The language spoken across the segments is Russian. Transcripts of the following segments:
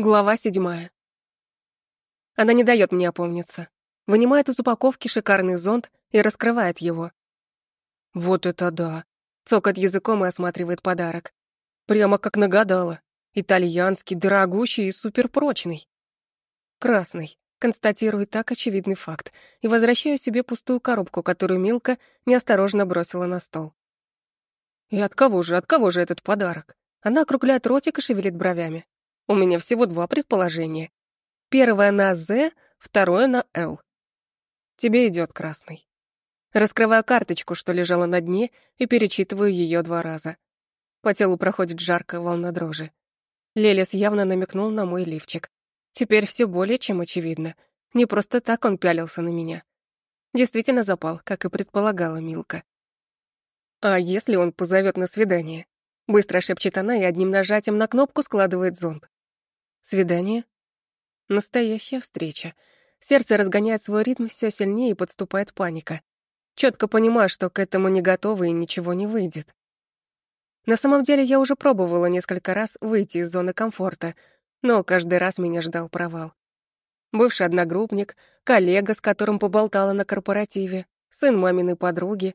Глава седьмая. Она не дает мне опомниться. Вынимает из упаковки шикарный зонт и раскрывает его. Вот это да. Цокает языком и осматривает подарок. Прямо как нагадала. Итальянский, дорогущий и суперпрочный. Красный. Констатирую так очевидный факт и возвращаю себе пустую коробку, которую Милка неосторожно бросила на стол. И от кого же, от кого же этот подарок? Она округляет ротик и шевелит бровями. У меня всего два предположения. Первое на «З», второе на «Л». Тебе идет красный. Раскрываю карточку, что лежала на дне, и перечитываю ее два раза. По телу проходит жаркая волна дрожи. Лелес явно намекнул на мой лифчик. Теперь все более чем очевидно. Не просто так он пялился на меня. Действительно запал, как и предполагала Милка. А если он позовет на свидание? Быстро шепчет она и одним нажатием на кнопку складывает зонт. Свидание? Настоящая встреча. Сердце разгоняет свой ритм все сильнее и подступает паника. Четко понимаю, что к этому не готова и ничего не выйдет. На самом деле я уже пробовала несколько раз выйти из зоны комфорта, но каждый раз меня ждал провал. Бывший одногруппник, коллега, с которым поболтала на корпоративе, сын маминой подруги.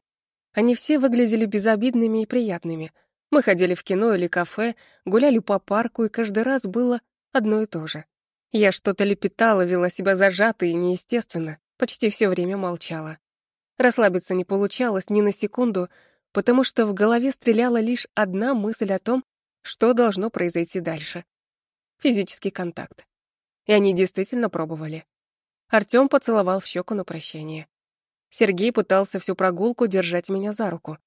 Они все выглядели безобидными и приятными. Мы ходили в кино или кафе, гуляли по парку, и каждый раз было одно и то же. Я что-то лепетала, вела себя зажато и неестественно, почти все время молчала. Расслабиться не получалось ни на секунду, потому что в голове стреляла лишь одна мысль о том, что должно произойти дальше. Физический контакт. И они действительно пробовали. Артём поцеловал в щеку на прощание. Сергей пытался всю прогулку держать меня за руку.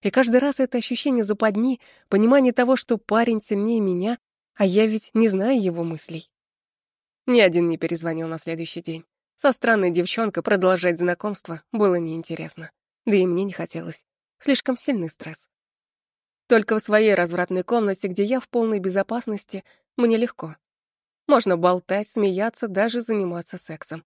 И каждый раз это ощущение западни, понимание того, что парень сильнее меня, а я ведь не знаю его мыслей. Ни один не перезвонил на следующий день. Со странной девчонкой продолжать знакомство было неинтересно. Да и мне не хотелось. Слишком сильный стресс. Только в своей развратной комнате, где я в полной безопасности, мне легко. Можно болтать, смеяться, даже заниматься сексом.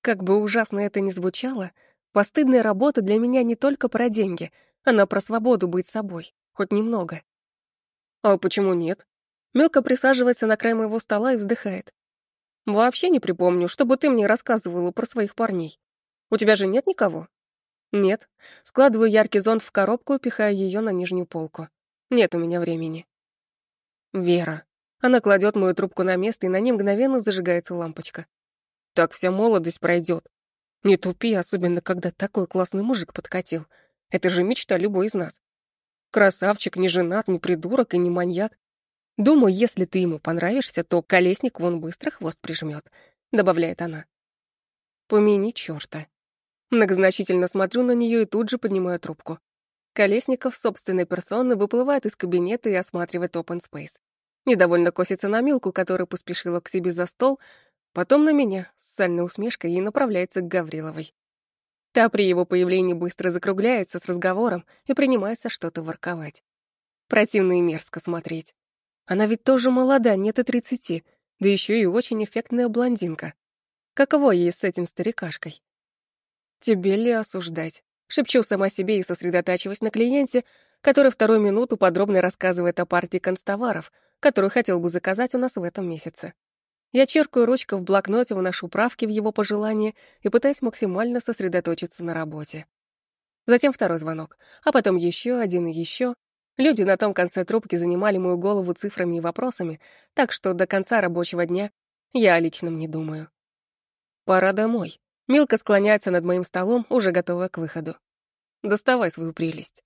Как бы ужасно это ни звучало, постыдная работа для меня не только про деньги, она про свободу быть собой, хоть немного. А почему нет? Милка присаживается на край моего стола и вздыхает. «Вообще не припомню, чтобы ты мне рассказывала про своих парней. У тебя же нет никого?» «Нет». Складываю яркий зонт в коробку и пихаю ее на нижнюю полку. «Нет у меня времени». «Вера». Она кладет мою трубку на место, и на ней мгновенно зажигается лампочка. «Так вся молодость пройдет. Не тупи, особенно когда такой классный мужик подкатил. Это же мечта любой из нас. Красавчик, не женат, не придурок и не маньяк. Думаю, если ты ему понравишься, то колесник вон быстро хвост прижмет, добавляет она. Помяни черта. Многозначительно смотрю на нее и тут же поднимаю трубку. Колесников собственной персоны выплывает из кабинета и осматривает open space. Недовольно косится на Милку, которая поспешила к себе за стол, потом на меня с сальной усмешкой и направляется к Гавриловой. Та при его появлении быстро закругляется с разговором и принимается что-то ворковать. Противно и мерзко смотреть. Она ведь тоже молода, нет и тридцати, да еще и очень эффектная блондинка. Каково ей с этим старикашкой? Тебе ли осуждать? Шепчу сама себе и сосредотачиваясь на клиенте, который вторую минуту подробно рассказывает о партии констоваров, которую хотел бы заказать у нас в этом месяце. Я черкаю ручкой в блокноте, вношу правки в его пожелания и пытаюсь максимально сосредоточиться на работе. Затем второй звонок, а потом еще один и еще, Люди на том конце трубки занимали мою голову цифрами и вопросами, так что до конца рабочего дня я о личном не думаю. Пора домой. Милка склоняется над моим столом, уже готовая к выходу. Доставай свою прелесть.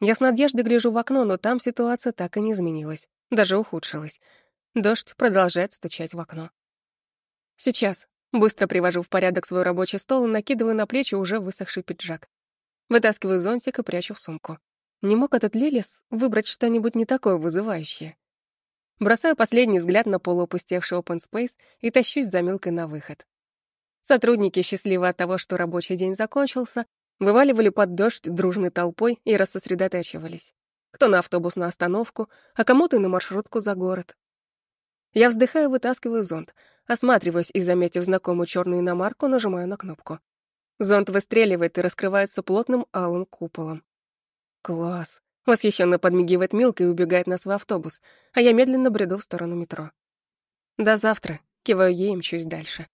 Я с надеждой гляжу в окно, но там ситуация так и не изменилась, даже ухудшилась. Дождь продолжает стучать в окно. Сейчас. Быстро привожу в порядок свой рабочий стол и накидываю на плечи уже высохший пиджак. Вытаскиваю зонтик и прячу в сумку. Не мог этот Лилис выбрать что-нибудь не такое вызывающее. Бросаю последний взгляд на полуопустевший open space и тащусь за Милкой на выход. Сотрудники, счастливы от того, что рабочий день закончился, вываливали под дождь дружной толпой и рассосредотачивались. Кто на автобусную остановку, а кому-то и на маршрутку за город. Я вздыхаю, вытаскиваю зонт, осматриваюсь и, заметив знакомую черную иномарку, нажимаю на кнопку. Зонт выстреливает и раскрывается плотным алым куполом. Класс. Восхищенно подмигивает Милка и убегает на свой автобус, а я медленно бреду в сторону метро. До завтра. Киваю ей и мчусь дальше.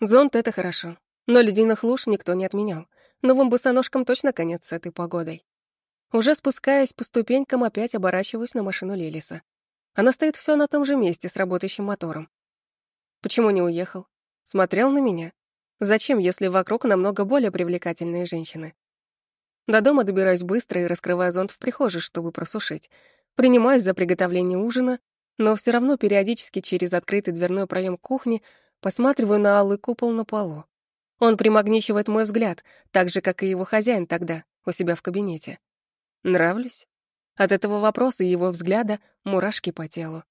Зонт — это хорошо. Но ледяных луж никто не отменял. Новым босоножкам точно конец с этой погодой. Уже спускаясь по ступенькам, опять оборачиваюсь на машину Лелиса. Она стоит все на том же месте с работающим мотором. Почему не уехал? Смотрел на меня? Зачем, если вокруг намного более привлекательные женщины? До дома добираюсь быстро и раскрываю зонт в прихожей, чтобы просушить. Принимаюсь за приготовление ужина, но все равно периодически через открытый дверной проем кухни посматриваю на алый купол на полу. Он примагничивает мой взгляд, так же, как и его хозяин тогда, у себя в кабинете. Нравлюсь? От этого вопроса и его взгляда мурашки по телу.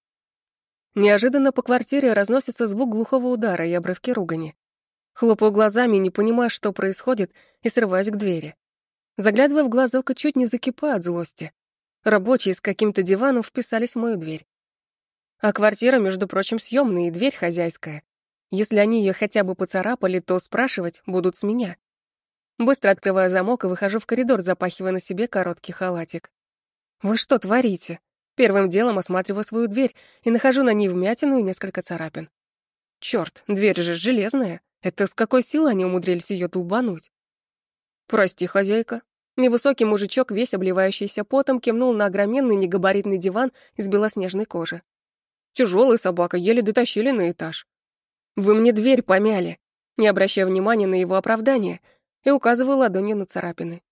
Неожиданно по квартире разносится звук глухого удара и обрывки ругани. Хлопаю глазами, не понимая, что происходит, и срываюсь к двери. Заглядывая в глазок и чуть не закипаю от злости. Рабочие с каким-то диваном вписались в мою дверь. А квартира, между прочим, съемная и дверь хозяйская. Если они ее хотя бы поцарапали, то спрашивать будут с меня. Быстро открываю замок и выхожу в коридор, запахивая на себе короткий халатик. «Вы что творите?» Первым делом осматриваю свою дверь и нахожу на ней вмятину и несколько царапин. Черт, дверь же железная. Это с какой силой они умудрились ее долбануть? «Прости, хозяйка». Невысокий мужичок, весь обливающийся потом, кивнул на огроменный негабаритный диван из белоснежной кожи. Тяжелая собака, еле дотащили на этаж. Вы мне дверь помяли, не обращая внимания на его оправдание, и указываю ладонью на царапины.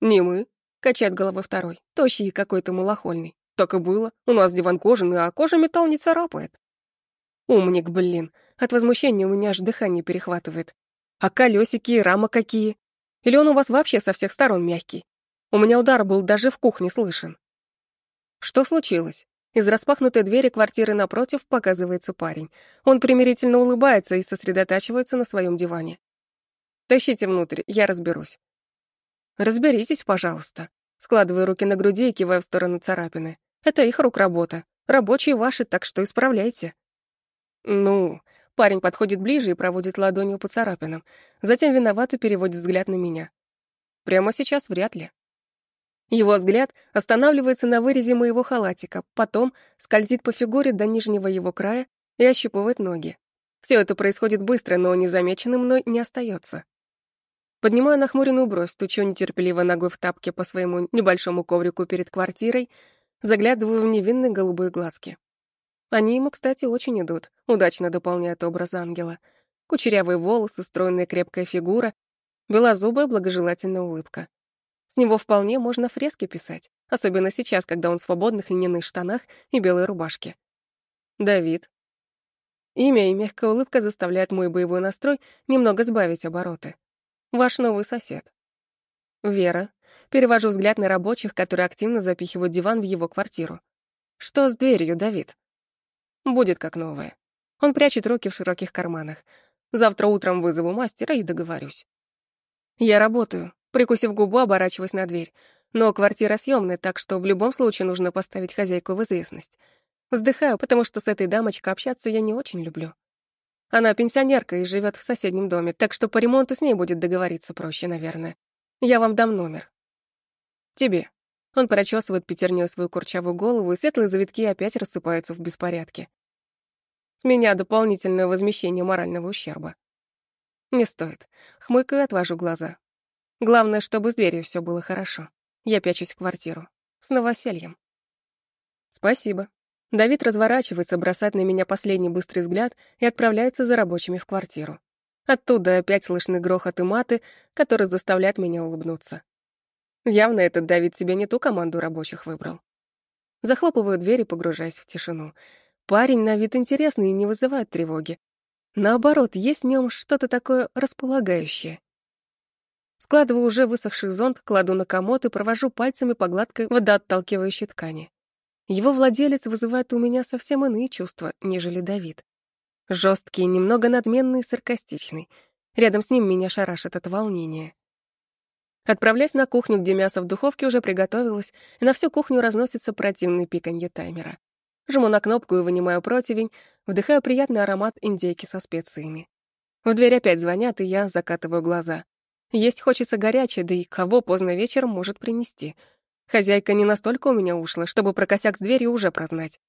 Не мы, качает головой второй, тощий какой-то малохольный. Так и было, у нас диван кожаный, а кожа металл не царапает. Умник, блин, от возмущения у меня аж дыхание перехватывает. А колесики и рама какие? Или он у вас вообще со всех сторон мягкий? У меня удар был даже в кухне слышен. Что случилось? Из распахнутой двери квартиры напротив показывается парень. Он примирительно улыбается и сосредотачивается на своем диване. «Тащите внутрь, я разберусь». «Разберитесь, пожалуйста». Складываю руки на груди и киваю в сторону царапины. «Это их рук работа. Рабочие ваши, так что исправляйте». «Ну...» Парень подходит ближе и проводит ладонью по царапинам. Затем виновато переводит взгляд на меня. «Прямо сейчас вряд ли». Его взгляд останавливается на вырезе моего халатика, потом скользит по фигуре до нижнего его края и ощупывает ноги. Все это происходит быстро, но незамеченным мной не остается. Поднимаю нахмуренную бровь, стучу нетерпеливо ногой в тапке по своему небольшому коврику перед квартирой, заглядываю в невинные голубые глазки. Они ему, кстати, очень идут, удачно дополняют образ ангела. Кучерявые волосы, стройная крепкая фигура, белозубая благожелательная улыбка. С него вполне можно фрески писать, особенно сейчас, когда он в свободных льняных штанах и белой рубашке. Давид. Имя и мягкая улыбка заставляют мой боевой настрой немного сбавить обороты. Ваш новый сосед. Вера. Перевожу взгляд на рабочих, которые активно запихивают диван в его квартиру. Что с дверью, Давид? Будет как новая. Он прячет руки в широких карманах. Завтра утром вызову мастера и договорюсь. Я работаю, Прикусив губу, оборачиваясь на дверь. Но квартира съемная, так что в любом случае нужно поставить хозяйку в известность. Вздыхаю, потому что с этой дамочкой общаться я не очень люблю. Она пенсионерка и живет в соседнем доме, так что по ремонту с ней будет договориться проще, наверное. Я вам дам номер. Тебе. Он прочесывает пятернёй свою курчавую голову, и светлые завитки опять рассыпаются в беспорядке. С меня дополнительное возмещение морального ущерба. Не стоит. Хмыкаю и отвожу глаза. Главное, чтобы с дверью все было хорошо. Я пячусь в квартиру. С новосельем. Спасибо. Давид разворачивается, бросает на меня последний быстрый взгляд и отправляется за рабочими в квартиру. Оттуда опять слышны грохот и маты, которые заставляют меня улыбнуться. Явно этот Давид себе не ту команду рабочих выбрал. Захлопываю дверь и погружаюсь в тишину. Парень на вид интересный и не вызывает тревоги. Наоборот, есть в нем что-то такое располагающее. Складываю уже высохший зонт, кладу на комод и провожу пальцами по гладкой водоотталкивающей ткани. Его владелец вызывает у меня совсем иные чувства, нежели Давид. Жесткий, немного надменный и саркастичный. Рядом с ним меня шарашит от волнения. Отправляюсь на кухню, где мясо в духовке уже приготовилось, и на всю кухню разносится противный пиканье таймера. Жму на кнопку и вынимаю противень, вдыхаю приятный аромат индейки со специями. В дверь опять звонят, и я закатываю глаза. Есть хочется горячее, да и кого поздно вечером может принести. Хозяйка не настолько у меня ушла, чтобы про косяк с дверью уже прознать.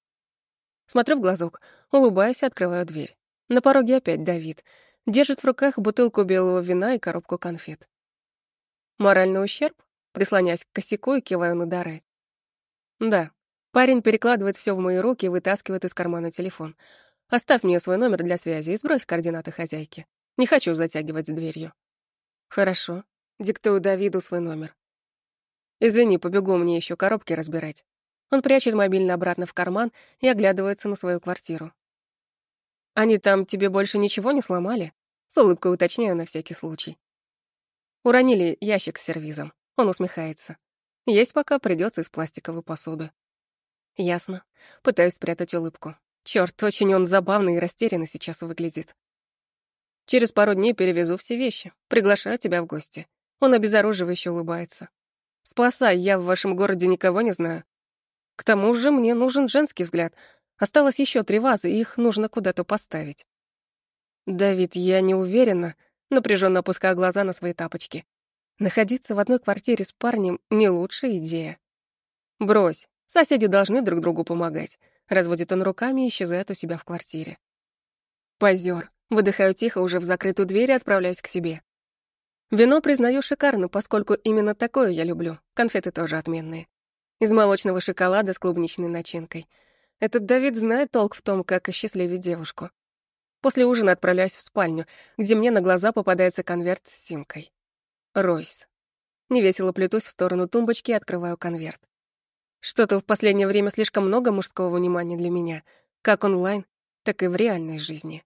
Смотрю в глазок, улыбаюсь и открываю дверь. На пороге опять Давид. Держит в руках бутылку белого вина и коробку конфет. Моральный ущерб? Прислоняясь к косяку и киваю на дары. Да. Парень перекладывает все в мои руки и вытаскивает из кармана телефон. Оставь мне свой номер для связи и сбрось координаты хозяйки. Не хочу затягивать с дверью. Хорошо. Диктую Давиду свой номер. Извини, побегу мне еще коробки разбирать. Он прячет мобильный обратно в карман и оглядывается на свою квартиру. «Они там тебе больше ничего не сломали?» С улыбкой уточняю на всякий случай. Уронили ящик с сервизом. Он усмехается. Есть пока придется из пластиковой посуды. Ясно. Пытаюсь спрятать улыбку. Черт, очень он забавный и растерянный сейчас выглядит. Через пару дней перевезу все вещи. Приглашаю тебя в гости. Он обезоруживающе улыбается. Спасай, я в вашем городе никого не знаю. К тому же мне нужен женский взгляд. Осталось еще три вазы, и их нужно куда-то поставить. Давид, я не уверена, напряженно опуская глаза на свои тапочки. Находиться в одной квартире с парнем — не лучшая идея. Брось, соседи должны друг другу помогать. Разводит он руками и исчезает у себя в квартире. Позер. Выдыхаю тихо уже в закрытую дверь и отправляюсь к себе. Вино, признаю, шикарно, поскольку именно такое я люблю. Конфеты тоже отменные из молочного шоколада с клубничной начинкой. Этот Давид знает толк в том, как осчастливить девушку. После ужина отправляюсь в спальню, где мне на глаза попадается конверт с симкой. Ройс. Невесело плетусь в сторону тумбочки и открываю конверт. Что-то в последнее время слишком много мужского внимания для меня, как онлайн, так и в реальной жизни.